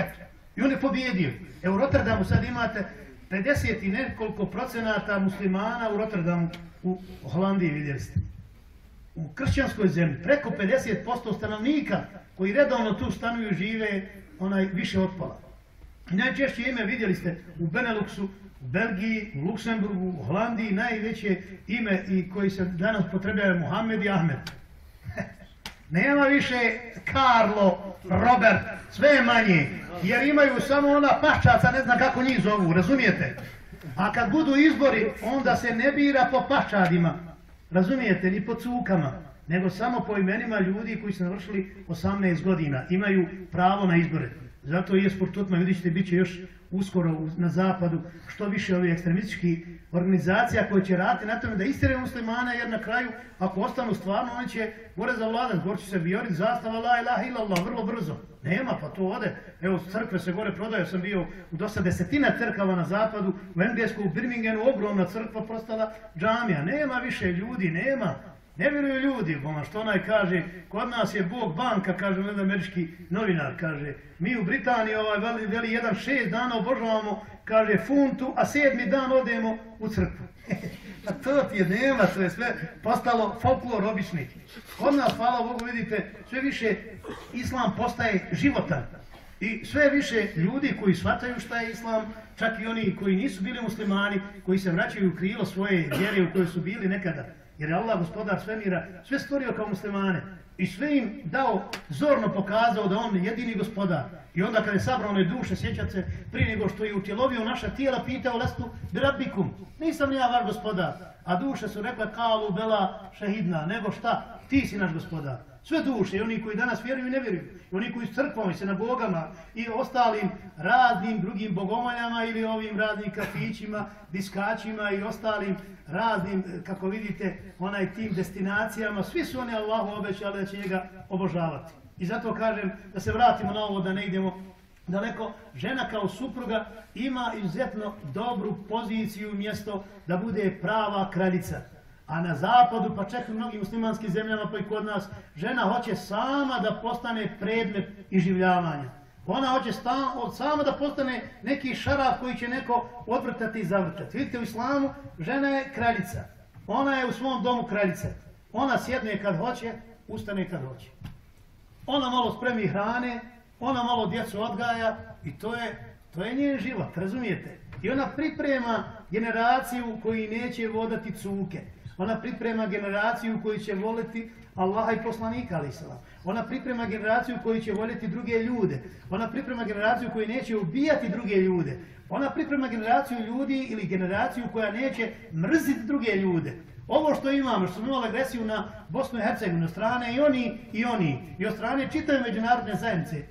I on je pobjedio. E u Rotterdamu sad imate 50 i nekoliko procenata muslimana u Rotterdamu, u Holandiji vidjeli ste. u kršćanskoj zemlji preko 50% stanovnika koji redovno tu stanuju žive onaj više otpala. I najčešće ime vidjeli ste u Beneluxu, u Belgiji, u Luksemburgu, u Holandiji, najveće ime i koji se danas potrebljaju je Muhammed i Ahmed. Nema više Karlo, Robert, sve je manje, jer imaju samo ona paščaca, ne znam kako njih zovu, razumijete? A kad budu izbori, onda se ne bira po paščadima, razumijete, ni po cukama, nego samo po imenima ljudi koji su navršili 18 godina, imaju pravo na izbore. Zato je sport Tutman, vidite, bit će još uskoro na zapadu što više ovih ekstremističkih organizacija koje će raditi na tome da istere muslimane, jer na kraju, ako ostanu stvarno, oni će gore za vladan, gore će se vijoriti zastava la ilaha illallah, vrlo brzo. Nema, pa to ode. Evo, crkve se gore prodaju, sam bio u dosta desetina crkava na zapadu, u Englesku, u Birminghamu, ogromna crkva prostala džamija. Nema više ljudi, nema. Ne vjeruju ljudi, ono što onaj kaže, kod nas je Bog banka, kaže jedan američki novinar, kaže, mi u Britaniji ovaj veli, veli jedan šest dana obožavamo, kaže, funtu, a sedmi dan odemo u crkvu. a pa to ti je nema, to je sve postalo folklor obični. Kod nas, hvala Bogu, vidite, sve više islam postaje životan. I sve više ljudi koji shvataju šta je islam, čak i oni koji nisu bili muslimani, koji se vraćaju u krilo svoje vjere u kojoj su bili nekada. Jer je Allah gospodar svemira sve stvorio kao muslimane i sve im dao, zorno pokazao da on je jedini gospodar. I onda kada je sabrao one duše, sjećat se, prije nego što je utjelovio naša tijela, pitao lestu, drabikum, nisam ja vaš gospodar. A duše su rekla, kalu, bela, šehidna, nego šta, ti si naš gospodar. Sve duše, i oni koji danas vjeruju i ne vjeruju, i oni koji s crkvom i se na bogama i ostalim raznim drugim bogomoljama ili ovim raznim kafićima, diskačima i ostalim raznim, e, kako vidite, onaj tim destinacijama, svi su oni Allahu obećali da će njega obožavati. I zato kažem da se vratimo na ovo, da ne idemo daleko. Žena kao supruga ima izuzetno dobru poziciju i mjesto da bude prava kraljica. A na zapadu, pa čak u mnogim muslimanskim zemljama, pa i kod nas, žena hoće sama da postane predmet iživljavanja. Ona hoće sta, sama da postane neki šaraf koji će neko odvrtati i zavrtati. Vidite, u islamu žena je kraljica. Ona je u svom domu kraljica. Ona sjedne kad hoće, ustane kad hoće. Ona malo spremi hrane, ona malo djecu odgaja i to je, to je njen život, razumijete? I ona priprema generaciju koji neće vodati cuke. Ona priprema generaciju koji će voliti Allaha i poslanika, ali salam. Ona priprema generaciju koji će voljeti druge ljude. Ona priprema generaciju koji neće ubijati druge ljude. Ona priprema generaciju ljudi ili generaciju koja neće mrziti druge ljude. Ovo što imamo, što smo imali agresiju na Bosnu i Hercegovinu, strane i oni i oni, i od strane čitave međunarodne zajednice,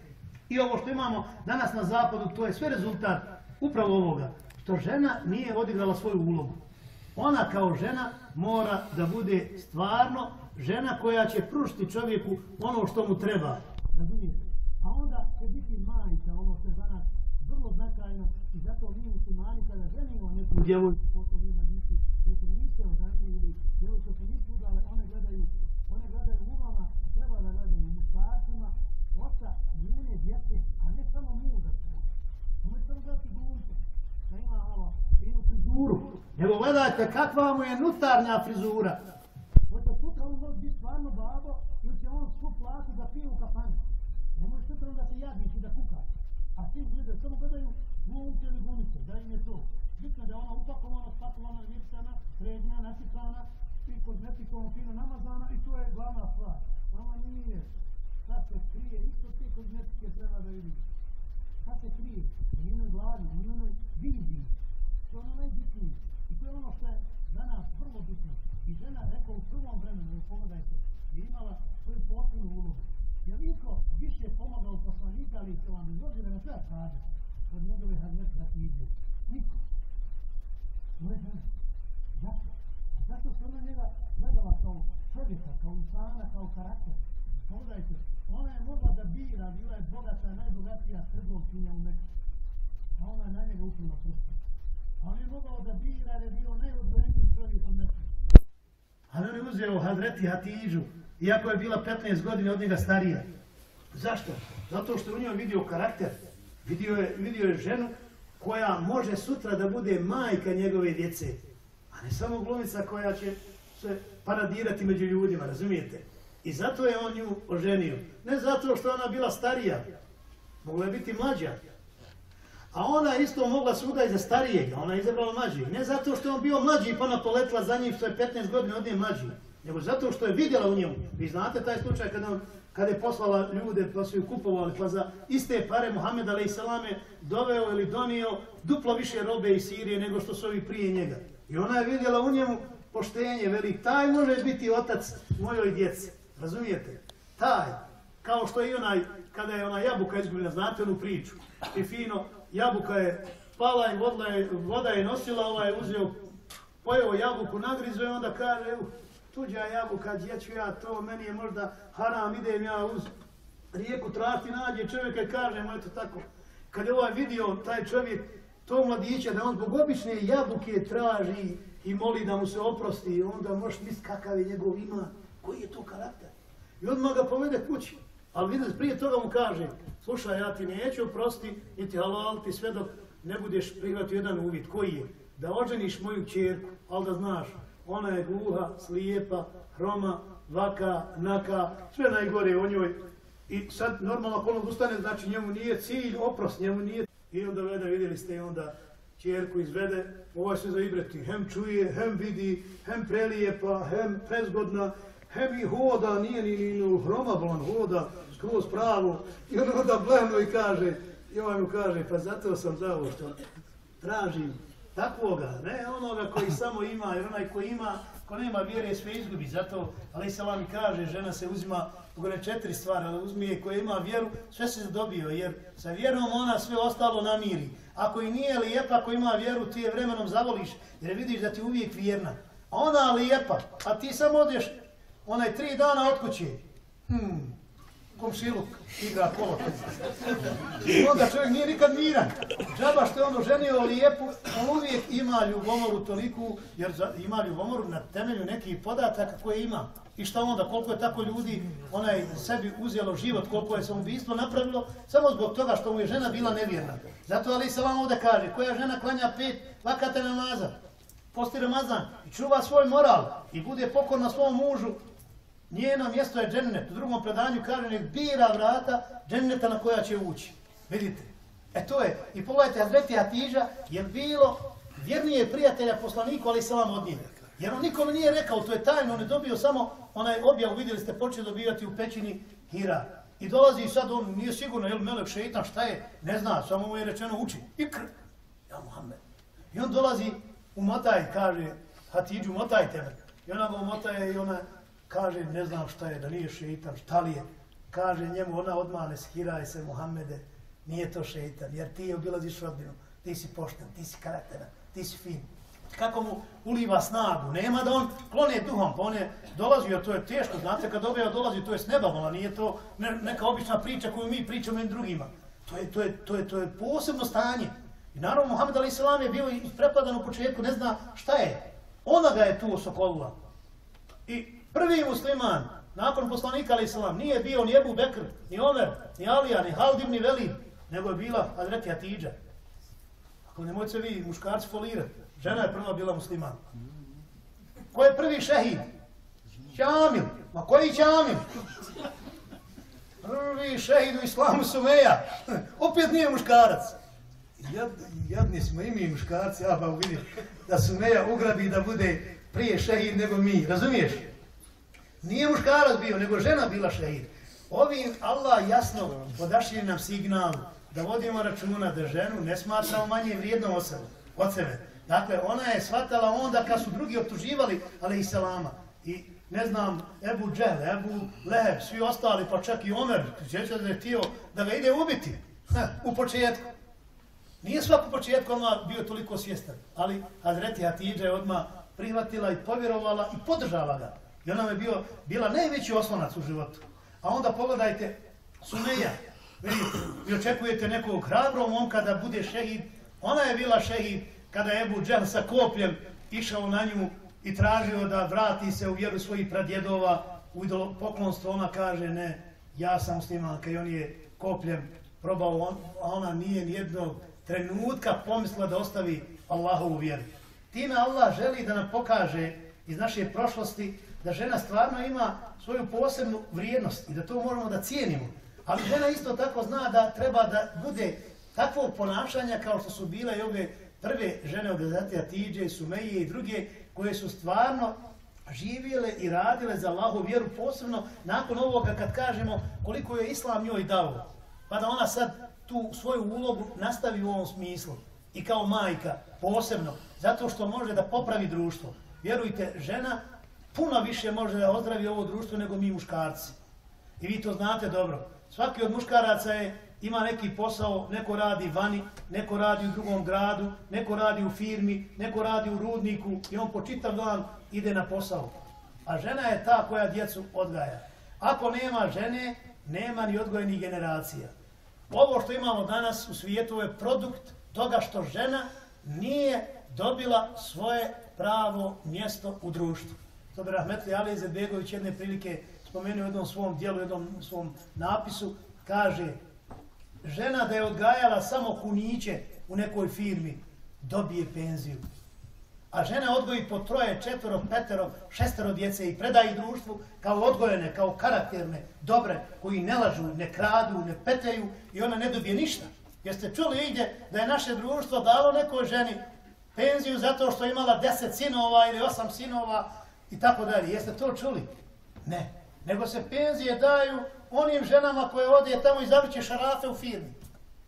i ovo što imamo danas na zapadu, to je sve rezultat upravo ovoga, što žena nije odigrala svoju ulogu. Ona kao žena mora da bude stvarno žena koja će prušti čovjeku ono što mu treba. Razumijete? A onda će biti majka, ono što je za nas vrlo značajno i zato mi muslimani kada ženimo neku djevojku, potom ima biti, koji se niste oženili, djevojke se nisu udale, one gledaju, one gledaju u vama, treba da gledaju u muškarcima, oca, njene djece, a ne samo muda. Ono je samo gledati glumce, da ima malo, ima frizuru, nego gledajte kakva mu je nutarnja frizura. Hoće sutra on može biti stvarno babo ili će on svu platu da pije u kafanu. Ne može sutra da se jadniš i da kukaš. A svi gledaju, samo gledaju glumce ili glumice, da im je to. Bitno da je ona upakovana, spakovana, nipsana, srednja, nasipana i kozmetikom fino namazana i to je glavna stvar. Ona nije. šta se krije, isto te kozmetike treba da vidi. Šta se krije, Nije na glavi, nije na viziji. To ono najbitnije. I to je ono što je za nas vrlo bitno. I žena, rekao, u prvom vremenu, pogledajte, je imala svoju potpunu ulogu. Jer niko više pomogao poslanika, ali se vam izvođe na sve kaže, od njegove hazret Hatidje? Niko. To je žena. Zato. Zato što ona njega gledala kao čovjeka, kao insana, kao karakter. Pogledajte, ona je mogla da bira, bila je bogata, najbogatija trgovkinja u Meku. A ona je na njega uprila prstom. On je mogao da bira, jer je bio najodvojeniji čovjek u Meku. Ali on je uzeo Hazreti Hatidžu, iako je bila 15 godina od njega starija. Zašto? Zato što je u njoj vidio karakter. Vidio je, vidio je ženu koja može sutra da bude majka njegove djece. A ne samo glumica koja će se paradirati među ljudima, razumijete? I zato je on nju oženio. Ne zato što ona bila starija, mogla je biti mlađa. A ona je isto mogla suda i za starijeg, ona je izabrala mlađi. Ne zato što je on bio mlađi pa ona poletla za njim što je 15 godina od nje mlađi, nego zato što je vidjela u njemu. Vi znate taj slučaj kada, on, kada je poslala ljude pa su ju kupovali, pa za iste pare Muhammed a.s. doveo ili donio duplo više robe iz Sirije nego što su ovi prije njega. I ona je vidjela u njemu poštenje, veli, taj može biti otac mojoj djeci. Razumijete? Taj. Kao što je i onaj, kada je ona jabuka izgubila, znate onu priču. I fino, jabuka je pala i voda je, voda je nosila, ovaj je uzeo, pojeo jabuku, nagrizo i onda kaže, evo, tuđa jabuka, gdje ću ja to, meni je možda haram, idem ja uz rijeku trati, nađe čovjeka i kaže, mu eto tako. Kad je ovaj vidio, taj čovjek, to mladiće, da on zbog obične jabuke traži i moli da mu se oprosti, onda možeš misliti kakav je njegov ima, koji je to karakter. I odmah ga povede kući. Ali vidite, prije toga mu kaže, slušaj, ja ti neću oprosti, niti halal ti sve dok ne budeš prihvatio jedan uvid. Koji je? Da oženiš moju čerku, ali da znaš, ona je gluha, slijepa, hroma, vaka, naka, sve najgore o njoj. I sad normalno ako ustane, znači njemu nije cilj, oprost, njemu nije... I onda vede, vidjeli ste i onda čerku izvede, ovo se zaibrati, hem čuje, hem vidi, hem prelijepa, hem prezgodna, hem i hoda, nije ni, ni, ni hroma bolan, hoda skroz pravo. I on onda bleno i kaže, i ovaj mu kaže, pa zato sam dao što tražim takvoga, ne onoga koji samo ima, jer onaj koji ima, ko nema vjere, sve izgubi. Zato, ali se vam kaže, žena se uzima, pogledaj četiri stvari, ali uzmije koja ima vjeru, sve se dobio, jer sa vjerom ona sve ostalo namiri. Ako i nije lijepa, ako ima vjeru, ti je vremenom zavoliš, jer vidiš da ti uvijek vjerna. A ona lijepa, a ti samo odeš onaj tri dana od kuće. Hmm, komšiluk igra kolo. Onda čovjek nije nikad miran. Džaba što je ono ženio lijepu, on uvijek ima ljubomoru toliku, jer ima ljubomoru na temelju nekih podataka koje ima. I šta onda, koliko je tako ljudi onaj sebi uzelo život, koliko je samoubistvo napravilo, samo zbog toga što mu je žena bila nevjerna. Zato Ali se vam ovdje kaže, koja žena klanja pet vakate namaza, posti Ramazan i čuva svoj moral i bude pokorna svom mužu, njeno mjesto je džennet. U drugom predanju kaže nek bira vrata dženneta na koja će ući. Vidite? E to je. I pogledajte, Hazreti Atiža je bilo vjernije prijatelja poslaniku, ali sam od njega. Jer on nikome nije rekao, to je tajno, on je dobio samo onaj objav, vidjeli ste, počeo dobivati u pećini Hira. I dolazi i sad on nije sigurno, je li Melek šeitan, šta je, ne zna, samo mu je rečeno uči. Ikr, ja Muhammed. I on dolazi u motaj, kaže, Hatidžu, motajte tebe. I ona ga umotaje i ona kaže, ne znam šta je, da nije šeitan, šta li je. Kaže njemu, ona odmah ne skiraj se, Muhammede, nije to šeitan, jer ti je obilaziš rodbinu, ti si pošten, ti si karakteran, ti si fin. Kako mu uliva snagu, nema da on klone duhom, pa on je dolazio, to je teško, znate, kad objava dolazi, to je s neba, ona nije to neka obična priča koju mi pričamo jednim drugima. To je, to, je, to, je, to je posebno stanje. I naravno, Muhammed a.s. Je bio prepadan u početku, ne zna šta je. Ona ga je tu osokolila. I Prvi musliman, nakon poslanika ali islam, nije bio ni Ebu Bekr, ni Omer, ni Alija, ni Haldim, ni Velid, nego je bila Hazreti Atidža. Ako ne mojte vi muškarci folirati, žena je prva bila musliman. Ko je prvi šehid? Čamil. Ma koji Čamil? Prvi šehid u islamu Sumeja. Opet nije muškarac. Jad, jadni smo i mi muškarci, ja pa vidim da Sumeja ugrabi da bude prije šehid nego mi. Razumiješ? Nije muškarac bio, nego žena bila šehid. Ovim Allah jasno podašlje nam signal da vodimo računa da ženu ne smatramo manje vrijedno od. Od sebe. Dakle, ona je shvatala onda kad su drugi optuživali, ali i selama. I ne znam, Ebu Džel, Ebu Leheb, svi ostali, pa čak i Omer, sjeća da je tio da ga ide ubiti ha, u početku. Nije svak u početku odmah bio toliko svjestan, ali Hazreti Hatidža je odmah prihvatila i povjerovala i podržala ga. I ona je bio, bila najveći oslonac u životu. A onda pogledajte, Sumeja, vidite, vi očekujete nekog hrabrog momka da bude šehid. Ona je bila šehid kada je Ebu Džel sa kopljem išao na nju i tražio da vrati se u vjeru svojih pradjedova u poklonstvo. Ona kaže, ne, ja sam muslimanka i on je kopljem probao, on, a ona nije nijednog trenutka pomisla da ostavi Allahovu vjeru. Time Allah želi da nam pokaže iz naše prošlosti, da žena stvarno ima svoju posebnu vrijednost i da to moramo da cijenimo. Ali žena isto tako zna da treba da bude takvog ponašanja kao što su bile i ove prve žene od Azatija Tidže, Sumeije i druge koje su stvarno živjele i radile za Allahu vjeru posebno nakon ovoga kad kažemo koliko je Islam njoj dao. Pa da ona sad tu svoju ulogu nastavi u ovom smislu i kao majka posebno zato što može da popravi društvo. Vjerujte, žena puno više može da ozdravi ovo društvo nego mi muškarci. I vi to znate dobro. Svaki od muškaraca je ima neki posao, neko radi vani, neko radi u drugom gradu, neko radi u firmi, neko radi u rudniku i on po čitav dan ide na posao. A žena je ta koja djecu odgaja. Ako nema žene, nema ni odgojenih generacija. Ovo što imamo danas u svijetu je produkt toga što žena nije dobila svoje pravo mjesto u društvu. To bi Rahmetli Ali Izetbegović jedne prilike spomenuo u jednom svom dijelu, jednom svom napisu, kaže žena da je odgajala samo kuniće u nekoj firmi, dobije penziju. A žena odgoji po troje, četvoro, petero, šestero djece i predaje društvu kao odgojene, kao karakterne, dobre, koji ne lažu, ne kradu, ne petaju i ona ne dobije ništa. Jeste čuli ide da je naše društvo dalo nekoj ženi penziju zato što je imala deset sinova ili osam sinova i tako dalje. Jeste to čuli? Ne. Nego se penzije daju onim ženama koje ode tamo i zavrće šarafe u firmi.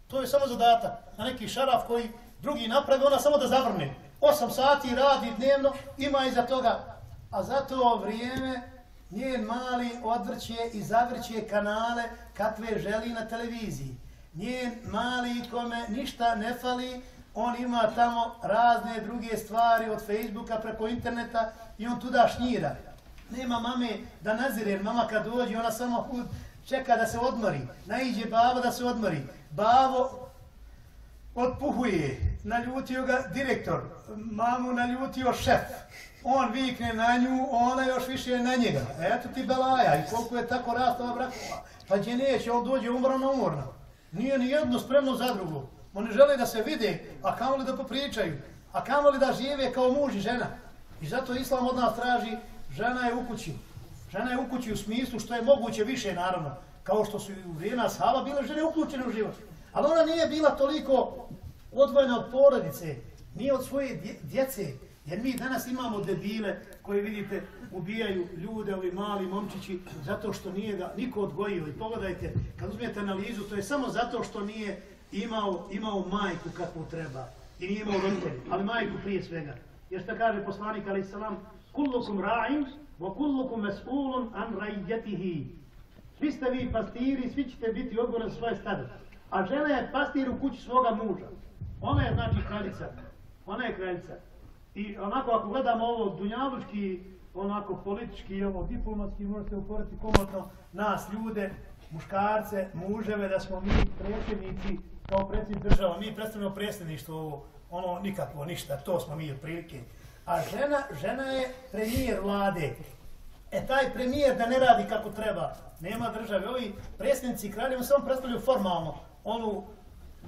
To je samo zadatak. Na neki šaraf koji drugi napravi, ona samo da zavrne. Osam sati radi dnevno, ima iza toga. A za to vrijeme njen mali odvrće i zavrće kanale kakve želi na televiziji. Njen mali kome ništa ne fali, on ima tamo razne druge stvari od Facebooka preko interneta i on tuda šnjira. Nema mame da nazire, mama kad dođe, ona samo čeka da se odmori. Naiđe babo da se odmori. Babo otpuhuje, naljutio ga direktor, mamu naljutio šef. On vikne na nju, ona još više na njega. Eto ti belaja i koliko je tako rastava brakova. Pa gdje neće, on dođe umrano umorno. Nije ni jedno spremno za drugo. Oni žele da se vide, a kamo li da popričaju, a kamo li da žive kao muž i žena. I zato Islam od nas traži, žena je u kući. Žena je u kući u smislu što je moguće više, naravno, kao što su i u vrijeme Ashaba bile žene uključene u život. Ali ona nije bila toliko odvojena od porodice, nije od svoje djece, jer mi danas imamo debile koji, vidite, ubijaju ljude, ovi mali momčići, zato što nije ga niko odgojio. I pogledajte, kad uzmijete analizu, to je samo zato što nije imao, imao majku kakvu treba. I nije imao roditelj, ali majku prije svega. Jer što kaže poslanik, alaih salam, kullukum ra'im, wa kullukum mas'ulun an rajjetihi. Svi ste vi pastiri, svi ćete biti odgovorni za svoje stade. A žena je pastir u kući svoga muža. Ona je znači kraljica. Ona je kraljica. I onako ako gledamo ovo dunjavučki, onako politički i ovo diplomatski, možete uporiti komotno nas ljude, muškarce, muževe, da smo mi predsjednici kao predsjednik država. Mi predstavljamo predsjedništvo ovo, ono nikakvo, ništa, to smo mi od prilike. A žena, žena je premijer vlade. E taj premijer da ne radi kako treba, nema države. Ovi predsjednici kraljeva samo predstavljaju formalno onu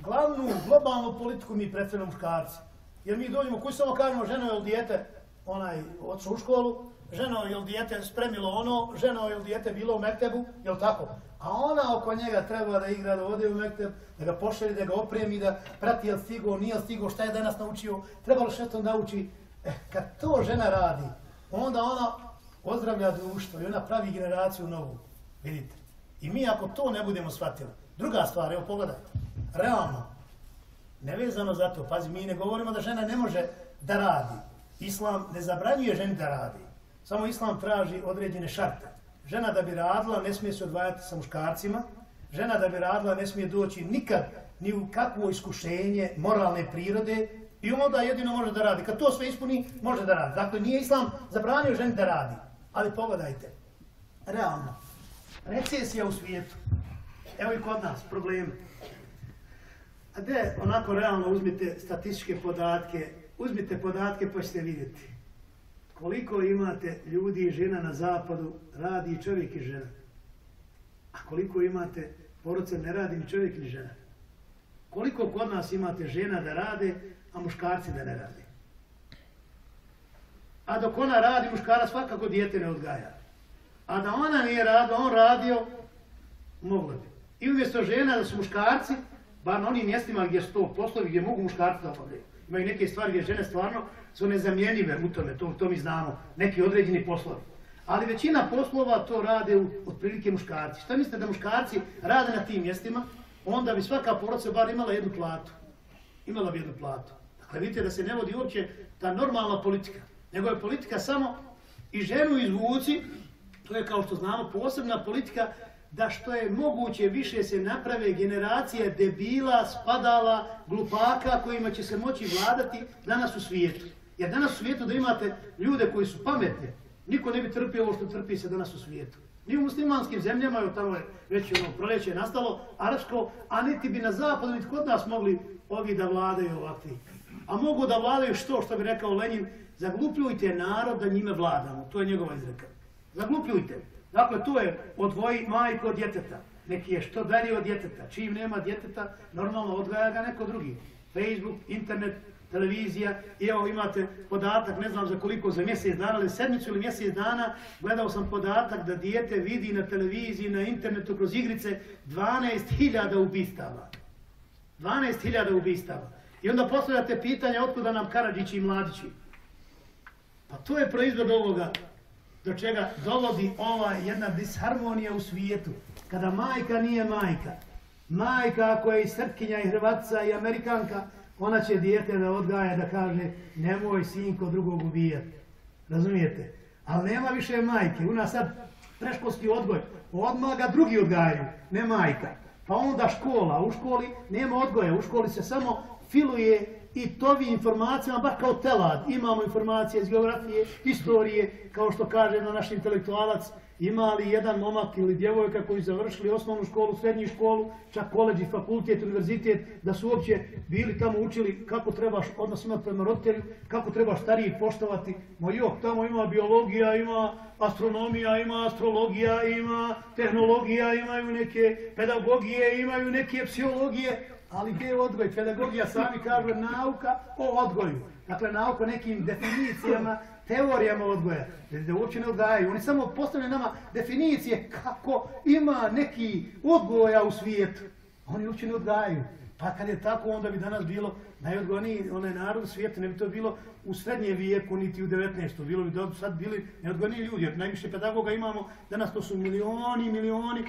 glavnu globalnu politiku mi predstavljamo muškarci. Jer mi dođemo, koji samo kažemo, ženo je li dijete onaj, odšao u školu, ženo je dijete spremilo ono, ženo je dijete bilo u Mektebu, je tako? A ona oko njega treba da igra, da ode u Mekteb, da ga pošalje, da ga opremi, da prati jel stigo, nije stigo, šta je danas naučio, trebalo što što nauči. Eh, kad to žena radi, onda ona ozdravlja društvo i ona pravi generaciju novu. Vidite. I mi ako to ne budemo shvatili, druga stvar, evo pogledajte, realno, nevezano za to, pazi, mi ne govorimo da žena ne može da radi. Islam ne zabranjuje ženi da radi. Samo Islam traži određene šarte. Žena da bi radila ne smije se odvajati sa muškarcima. Žena da bi radila ne smije doći nikad ni u kakvo iskušenje moralne prirode. I onda jedino može da radi. Kad to sve ispuni, može da radi. Dakle, nije Islam zabranio ženi da radi. Ali pogledajte, realno, recesija u svijetu, evo i kod nas, problem. A gdje onako realno uzmite statističke podatke, uzmite podatke pa ćete vidjeti koliko imate ljudi i žena na zapadu, radi i čovjek i žena. A koliko imate poroce ne radi ni čovjek ni žena. Koliko kod nas imate žena da rade, a muškarci da ne rade. a dok ona radi, muškara svakako dijete ne odgaja. A da ona nije radila, on radio, moglo bi. I umjesto žena da su muškarci, bar na onim mjestima gdje su to poslovi, gdje mogu muškarci da obavljaju. Imaju neke stvari gdje žene stvarno su nezamjenjive u tome, to, to mi znamo, neki određeni poslovi. Ali većina poslova to rade u, otprilike muškarci. Šta mislite da muškarci rade na tim mjestima? Onda bi svaka porodica bar imala jednu platu. Imala bi jednu platu. Dakle, vidite da se ne vodi uopće ta normalna politika. Nego je politika samo i ženu izvuci, to je kao što znamo posebna politika, da što je moguće više se naprave generacije debila, spadala, glupaka kojima će se moći vladati danas u svijetu. Jer danas u svijetu da imate ljude koji su pametni, niko ne bi trpio ovo što trpi se danas u svijetu. Ni u muslimanskim zemljama, jer tamo je već ono proleće nastalo, arapsko, a niti bi na zapadu, niti kod nas mogli ovi da vladaju ovakvi. A mogu da vladaju što, što bi rekao Lenin, zaglupljujte narod da njime vladamo. To je njegova izreka. Zaglupljujte. Dakle, to je odvoji majko od djeteta. Neki je što dalje od djeteta. Čim nema djeteta, normalno odgaja ga neko drugi. Facebook, internet, televizija. I evo imate podatak, ne znam za koliko, za mjesec dana ili sedmicu ili mjesec dana, gledao sam podatak da dijete vidi na televiziji, na internetu, kroz igrice 12.000 ubistava. 12.000 ubistava. I onda postavljate pitanje otkuda nam Karadžići i Mladići. Pa to je proizvod ovoga do čega dovodi ova jedna disharmonija u svijetu. Kada majka nije majka, majka ako je i srpkinja i hrvatca i amerikanka, ona će dijete da odgaja da kaže nemoj sinko drugog ubijati. Razumijete? Ali nema više majke. U nas sad preškolski odgoj, odmah ga drugi odgajaju, ne majka. Pa onda škola, u školi nema odgoja, u školi se samo filuje i tovi informacijama, baš kao telad, imamo informacije iz geografije, historije, kao što kaže na naš intelektualac, ima li jedan momak ili djevojka koji završili osnovnu školu, srednju školu, čak koleđi, fakultet, univerzitet, da su uopće bili tamo učili kako trebaš odnos imati prema roditelju, kako trebaš stariji poštovati. Ma jok, tamo ima biologija, ima astronomija, ima astrologija, ima tehnologija, imaju neke pedagogije, imaju neke psihologije, Ali gdje je odgoj? Pedagogija sami kaže nauka o odgoju. Dakle, nauka nekim definicijama, teorijama odgoja. Da uopće ne odgajaju. Oni samo postavljaju nama definicije kako ima neki odgoja u svijetu. Oni uopće ne odgajaju. Pa kad je tako, onda bi danas bilo najodgojniji onaj narod u svijetu. Ne bi to bilo u srednje vijeku, niti u 19. Bilo bi da sad bili neodgojniji ljudi. Jer najviše pedagoga imamo, danas to su milioni, milioni,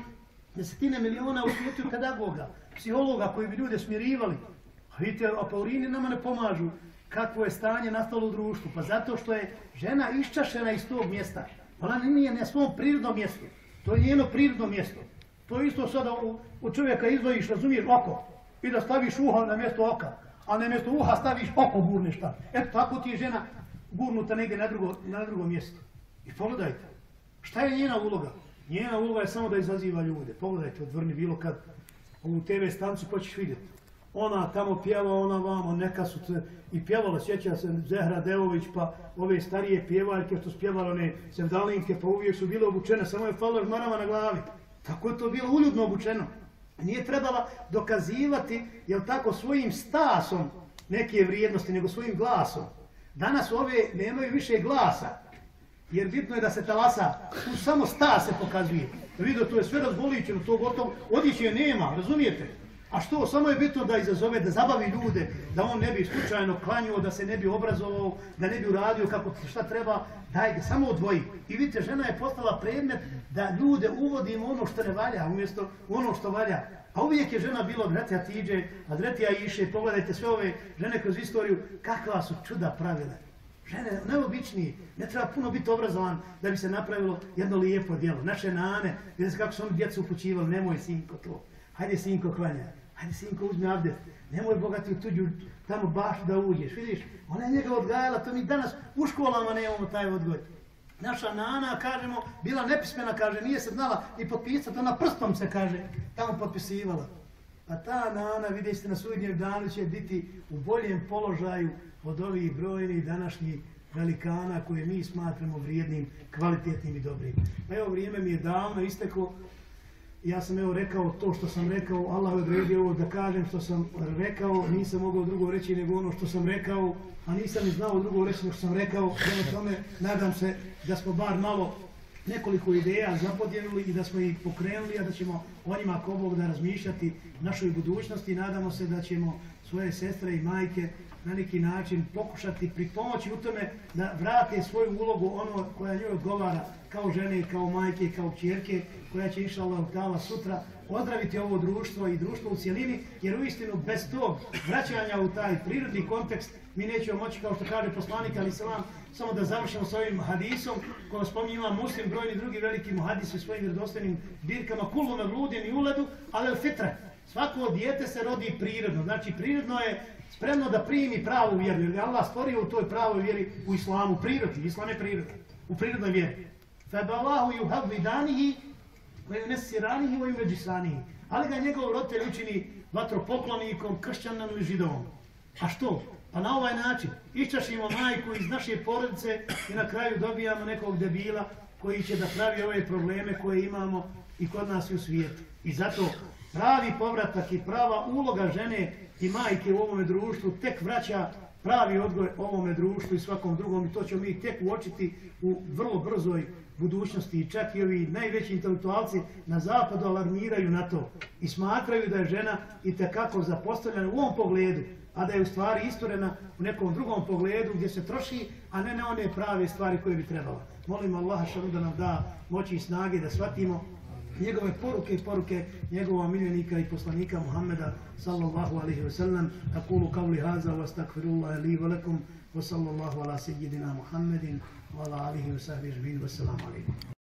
desetine miliona u svijetu pedagoga psihologa koji bi ljude smirivali. A vidite, apaurini nama ne pomažu kakvo je stanje nastalo u društvu. Pa zato što je žena iščašena iz tog mjesta. Ona nije na svom prirodnom mjestu. To je njeno prirodno mjesto. To je isto sada u, u čovjeka izvojiš, razumiješ, oko. I da staviš uha na mjesto oka. A na mjesto uha staviš oko gurneš šta. Eto, tako ti je žena gurnuta negdje na drugo, na drugo mjesto. I pogledajte, šta je njena uloga? Njena uloga je samo da izaziva ljude. Pogledajte, odvrni bilo kad u TV stancu pa ćeš vidjeti. Ona tamo pjeva, ona vamo, neka su te i pjevala, sjeća se Zehra Devović, pa ove starije pjevaljke što su pjevali one sevdalinke, pa uvijek su bile obučene, samo je falilo žmarama na glavi. Tako je to bilo uljudno obučeno. Nije trebala dokazivati, jel tako, svojim stasom neke vrijednosti, nego svojim glasom. Danas ove nemaju više glasa, jer bitno je da se talasa, tu samo sta se pokazuje vidio, to je sve razboličeno, to gotovo, odjeće nema, razumijete? A što, samo je bitno da izazove, da zabavi ljude, da on ne bi slučajno klanio, da se ne bi obrazovao, da ne bi uradio kako šta treba, daj ga, samo odvoji. I vidite, žena je postala predmet da ljude uvodimo ono što ne valja, umjesto ono što valja. A uvijek je žena bila Adretija Tiđe, Adretija Iše, pogledajte sve ove žene kroz istoriju, kakva su čuda pravila. Žene, neobičniji, ne treba puno biti obrazovan da bi se napravilo jedno lijepo djelo. Naše nane, vidite kako su oni djecu upućivali, nemoj sinko to, hajde sinko klanja, hajde sinko uzmi abdest, nemoj bogati u tuđu tamo baš da uđeš, vidiš, ona je njega odgajala, to mi danas u školama nemamo taj odgoj. Naša nana, kažemo, bila nepismena, kaže, nije se znala ni potpisati, ona prstom se, kaže, tamo potpisivala. Pa ta nana, vidite ste, na sudnjem danu će biti u boljem položaju od ovih brojnih današnjih velikana koje mi smatramo vrijednim, kvalitetnim i dobrim. Pa evo vrijeme mi je davno isteklo. ja sam evo rekao to što sam rekao, Allah je odredio ovo da kažem što sam rekao, nisam mogao drugo reći nego ono što sam rekao, a nisam ni znao drugo reći nego što sam rekao, prema tome nadam se da smo bar malo nekoliko ideja zapodjenuli i da smo ih pokrenuli, a da ćemo o njima ako Bog da razmišljati našoj budućnosti. Nadamo se da ćemo svoje sestre i majke na neki način pokušati pripomoći u tome da vrate svoju ulogu ono koja njoj odgovara kao žene, kao majke, kao čjerke, koja će inša Allah sutra ozdraviti ovo društvo i društvo u cijelini, jer u istinu bez tog vraćanja u taj prirodni kontekst mi nećemo moći, kao što kaže poslanik, ali se vam samo da završimo s ovim hadisom, koja spominje ima muslim, brojni drugi veliki muhadisi u svojim vjerodostojnim birkama, kullu na bludim i uledu, ali fitre. Svako dijete se rodi prirodno, znači prirodno je spremno da primi pravu vjeru, jer je Allah stvorio u toj pravoj vjeri u islamu, prirodi, islam je priroda, u prirodnoj vjeri. Febe Allahu ju hadvi danihi, koji ne siranihi, koji međisanihi. Ali ga njegov roditelj učini vatropoklonikom, kršćanom ili židovom. A što? Pa na ovaj način iščašimo majku iz naše porodice i na kraju dobijamo nekog debila koji će da pravi ove probleme koje imamo i kod nas i u svijetu. I zato pravi povratak i prava uloga žene i majke u ovome društvu tek vraća pravi odgoj ovome društvu i svakom drugom i to ćemo mi tek uočiti u vrlo brzoj budućnosti i čak i ovi najveći intelektualci na zapadu alarmiraju na to i smatraju da je žena i tekako zapostavljena u ovom pogledu, a da je u stvari istorena u nekom drugom pogledu gdje se troši, a ne na one prave stvari koje bi trebala. Molim Allaha šalu da nam da moći i snage da shvatimo njegove poruke i poruke njegova miljenika i poslanika Muhammeda sallallahu alaihi wa sallam. Akulu kavli haza wa stakfirullahi li wa lakum wa sallallahu ala sejidina Muhammedin wa ala alihi wa sahbihi wa sallam alaikum.